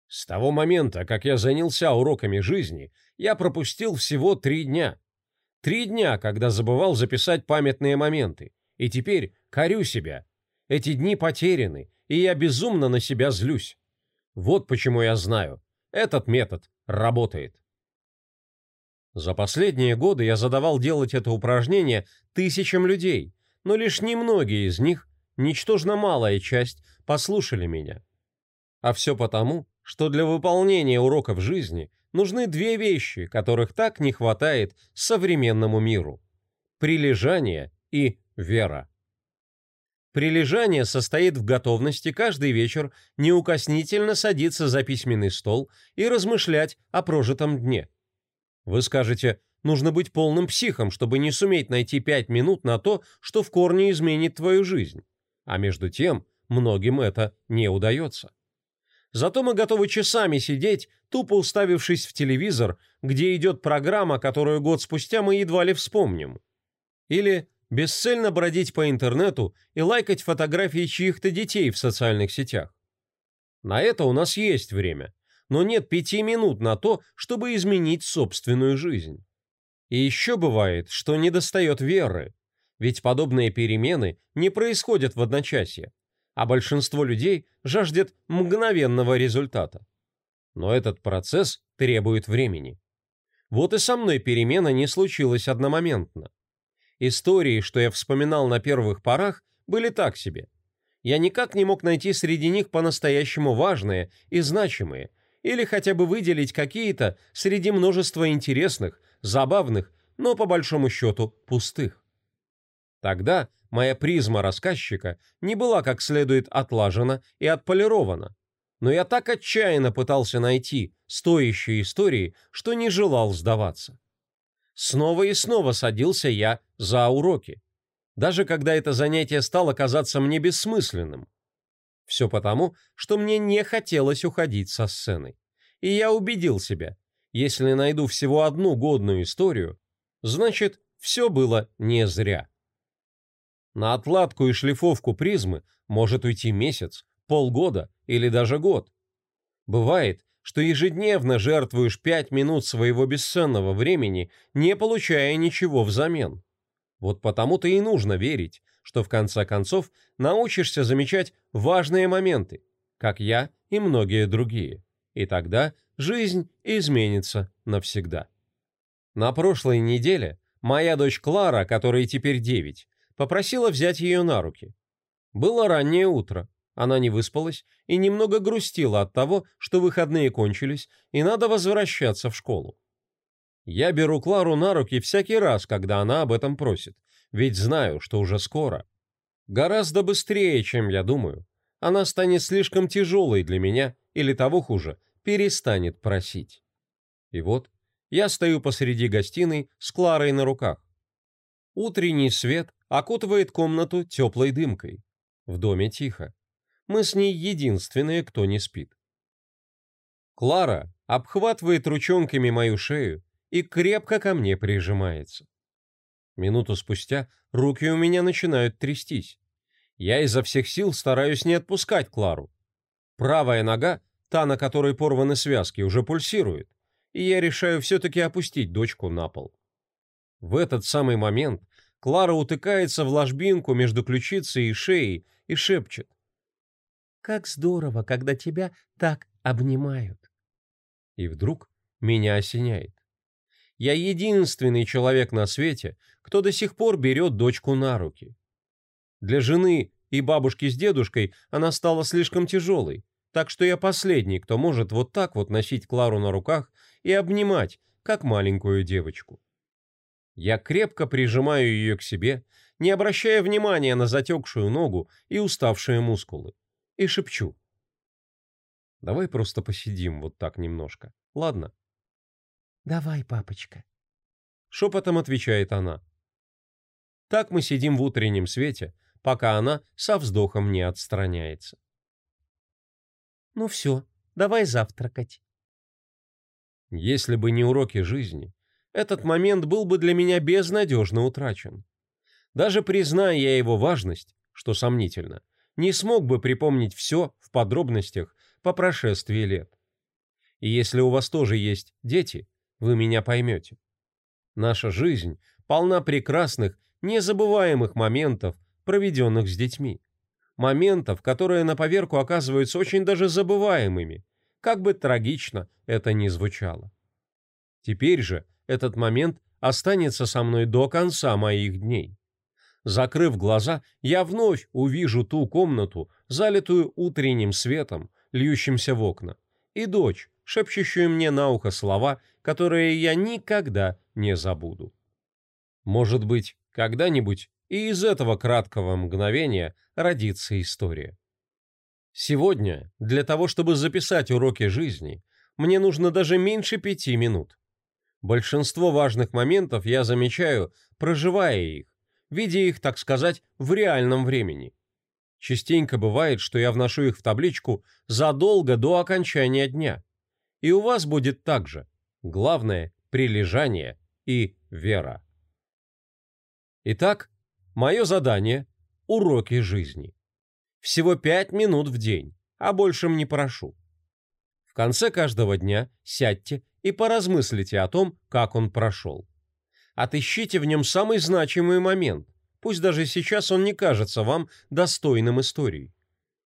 С того момента, как я занялся уроками жизни, я пропустил всего три дня. Три дня, когда забывал записать памятные моменты. И теперь корю себя. Эти дни потеряны, и я безумно на себя злюсь. Вот почему я знаю, этот метод работает. За последние годы я задавал делать это упражнение тысячам людей, но лишь немногие из них, ничтожно малая часть, послушали меня. А все потому, что для выполнения уроков жизни нужны две вещи, которых так не хватает современному миру – прилежание и вера. Прилежание состоит в готовности каждый вечер неукоснительно садиться за письменный стол и размышлять о прожитом дне. Вы скажете, нужно быть полным психом, чтобы не суметь найти пять минут на то, что в корне изменит твою жизнь. А между тем, многим это не удается. Зато мы готовы часами сидеть, тупо уставившись в телевизор, где идет программа, которую год спустя мы едва ли вспомним. Или бесцельно бродить по интернету и лайкать фотографии чьих-то детей в социальных сетях. На это у нас есть время, но нет пяти минут на то, чтобы изменить собственную жизнь. И еще бывает, что недостает веры, ведь подобные перемены не происходят в одночасье а большинство людей жаждет мгновенного результата. Но этот процесс требует времени. Вот и со мной перемена не случилась одномоментно. Истории, что я вспоминал на первых порах, были так себе. Я никак не мог найти среди них по-настоящему важные и значимые, или хотя бы выделить какие-то среди множества интересных, забавных, но по большому счету пустых. Тогда моя призма рассказчика не была как следует отлажена и отполирована. Но я так отчаянно пытался найти стоящие истории, что не желал сдаваться. Снова и снова садился я за уроки, даже когда это занятие стало казаться мне бессмысленным. Все потому, что мне не хотелось уходить со сцены. И я убедил себя, если найду всего одну годную историю, значит, все было не зря. На отладку и шлифовку призмы может уйти месяц, полгода или даже год. Бывает, что ежедневно жертвуешь пять минут своего бесценного времени, не получая ничего взамен. Вот потому-то и нужно верить, что в конце концов научишься замечать важные моменты, как я и многие другие. И тогда жизнь изменится навсегда. На прошлой неделе моя дочь Клара, которой теперь 9, попросила взять ее на руки. Было раннее утро, она не выспалась и немного грустила от того, что выходные кончились и надо возвращаться в школу. Я беру Клару на руки всякий раз, когда она об этом просит, ведь знаю, что уже скоро. Гораздо быстрее, чем я думаю. Она станет слишком тяжелой для меня, или того хуже, перестанет просить. И вот я стою посреди гостиной с Кларой на руках. Утренний свет окутывает комнату теплой дымкой. В доме тихо. Мы с ней единственные, кто не спит. Клара обхватывает ручонками мою шею и крепко ко мне прижимается. Минуту спустя руки у меня начинают трястись. Я изо всех сил стараюсь не отпускать Клару. Правая нога, та, на которой порваны связки, уже пульсирует, и я решаю все-таки опустить дочку на пол. В этот самый момент Клара утыкается в ложбинку между ключицей и шеей и шепчет. «Как здорово, когда тебя так обнимают!» И вдруг меня осеняет. Я единственный человек на свете, кто до сих пор берет дочку на руки. Для жены и бабушки с дедушкой она стала слишком тяжелой, так что я последний, кто может вот так вот носить Клару на руках и обнимать, как маленькую девочку. Я крепко прижимаю ее к себе, не обращая внимания на затекшую ногу и уставшие мускулы, и шепчу. «Давай просто посидим вот так немножко, ладно?» «Давай, папочка», — шепотом отвечает она. Так мы сидим в утреннем свете, пока она со вздохом не отстраняется. «Ну все, давай завтракать». Если бы не уроки жизни, этот момент был бы для меня безнадежно утрачен. Даже призная я его важность, что сомнительно, не смог бы припомнить все в подробностях по прошествии лет. И если у вас тоже есть дети, вы меня поймете. Наша жизнь полна прекрасных, незабываемых моментов, проведенных с детьми. Моментов, которые на поверку оказываются очень даже забываемыми, как бы трагично это ни звучало. Теперь же этот момент останется со мной до конца моих дней. Закрыв глаза, я вновь увижу ту комнату, залитую утренним светом, льющимся в окна, и дочь, шепчущую мне на ухо слова, которые я никогда не забуду. Может быть, когда-нибудь и из этого краткого мгновения родится история. Сегодня, для того, чтобы записать уроки жизни, мне нужно даже меньше пяти минут. Большинство важных моментов я замечаю, проживая их, видя их, так сказать, в реальном времени. Частенько бывает, что я вношу их в табличку задолго до окончания дня. И у вас будет так же. Главное – прилежание и вера. Итак, мое задание – уроки жизни. Всего пять минут в день, а большим не прошу. В конце каждого дня сядьте и поразмыслите о том, как он прошел. Отыщите в нем самый значимый момент, пусть даже сейчас он не кажется вам достойным истории.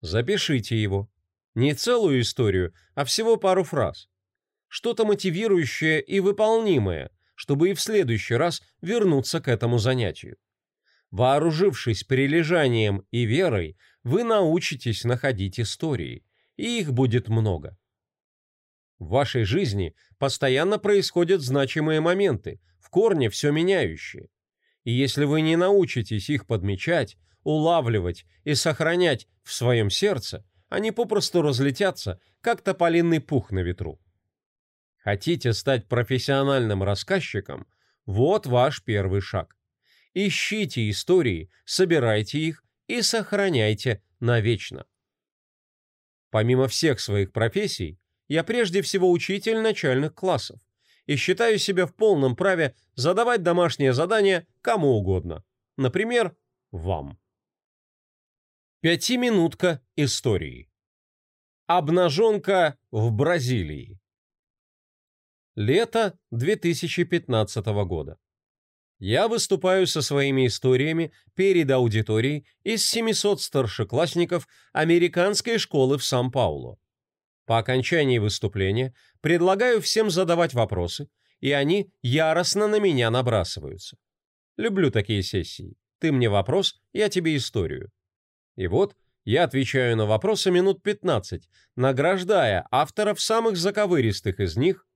Запишите его. Не целую историю, а всего пару фраз. Что-то мотивирующее и выполнимое, чтобы и в следующий раз вернуться к этому занятию. Вооружившись прилежанием и верой, вы научитесь находить истории, и их будет много. В вашей жизни постоянно происходят значимые моменты, в корне все меняющие. И если вы не научитесь их подмечать, улавливать и сохранять в своем сердце, они попросту разлетятся, как тополиный пух на ветру. Хотите стать профессиональным рассказчиком? Вот ваш первый шаг. Ищите истории, собирайте их и сохраняйте навечно. Помимо всех своих профессий, я прежде всего учитель начальных классов и считаю себя в полном праве задавать домашнее задание кому угодно. Например, вам. Пятиминутка истории. Обнаженка в Бразилии. Лето 2015 года. Я выступаю со своими историями перед аудиторией из 700 старшеклассников американской школы в Сан-Паулу. По окончании выступления предлагаю всем задавать вопросы, и они яростно на меня набрасываются. Люблю такие сессии. Ты мне вопрос, я тебе историю. И вот я отвечаю на вопросы минут 15, награждая авторов самых заковыристых из них,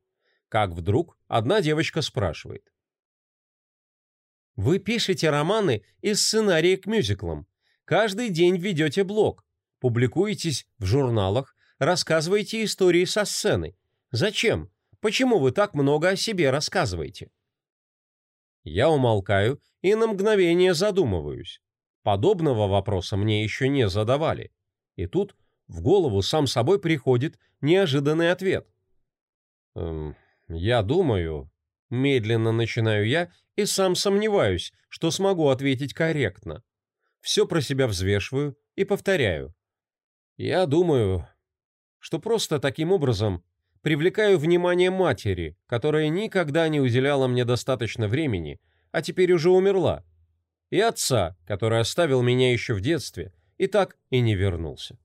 как вдруг одна девочка спрашивает. «Вы пишете романы и сценарии к мюзиклам, каждый день ведете блог, публикуетесь в журналах, рассказываете истории со сцены. Зачем? Почему вы так много о себе рассказываете?» Я умолкаю и на мгновение задумываюсь. Подобного вопроса мне еще не задавали. И тут в голову сам собой приходит неожиданный ответ. «Эм, «Я думаю...» Медленно начинаю я и сам сомневаюсь, что смогу ответить корректно. Все про себя взвешиваю и повторяю. «Я думаю, что просто таким образом привлекаю внимание матери, которая никогда не уделяла мне достаточно времени, а теперь уже умерла и отца, который оставил меня еще в детстве и так и не вернулся.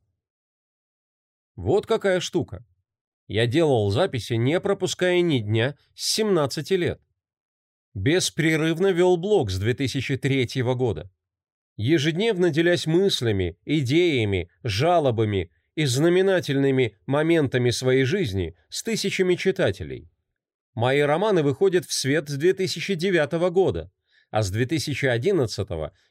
Вот какая штука. Я делал записи, не пропуская ни дня с 17 лет. Беспрерывно вел блог с 2003 года. Ежедневно делясь мыслями, идеями, жалобами и знаменательными моментами своей жизни с тысячами читателей. Мои романы выходят в свет с 2009 года, а с 2011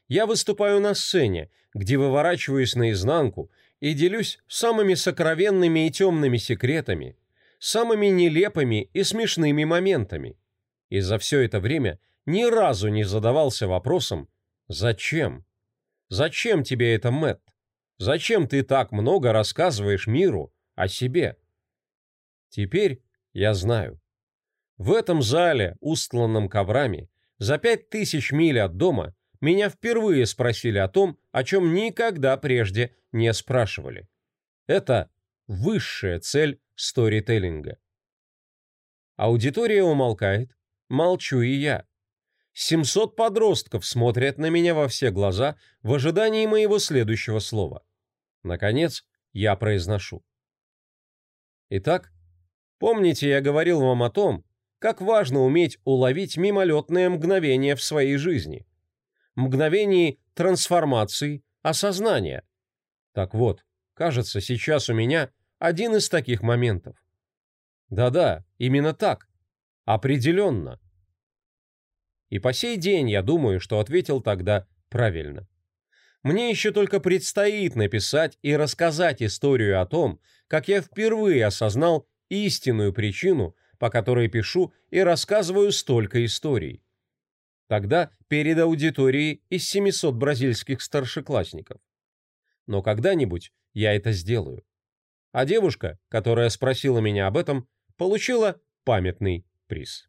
я выступаю на сцене, где выворачиваюсь наизнанку и делюсь самыми сокровенными и темными секретами, самыми нелепыми и смешными моментами. И за все это время ни разу не задавался вопросом «Зачем? Зачем тебе это, Мэтт? Зачем ты так много рассказываешь миру о себе?» Теперь я знаю. В этом зале, устланном коврами, за пять тысяч миль от дома меня впервые спросили о том, о чем никогда прежде не спрашивали. Это высшая цель сторителлинга. Аудитория умолкает, молчу и я. 700 подростков смотрят на меня во все глаза в ожидании моего следующего слова. Наконец, я произношу. Итак, помните, я говорил вам о том, как важно уметь уловить мимолетное мгновение в своей жизни. Мгновение трансформации, осознания. Так вот, кажется, сейчас у меня один из таких моментов. Да-да, именно так. Определенно. И по сей день я думаю, что ответил тогда правильно. Мне еще только предстоит написать и рассказать историю о том, как я впервые осознал истинную причину – по которой пишу и рассказываю столько историй. Тогда перед аудиторией из 700 бразильских старшеклассников. Но когда-нибудь я это сделаю. А девушка, которая спросила меня об этом, получила памятный приз.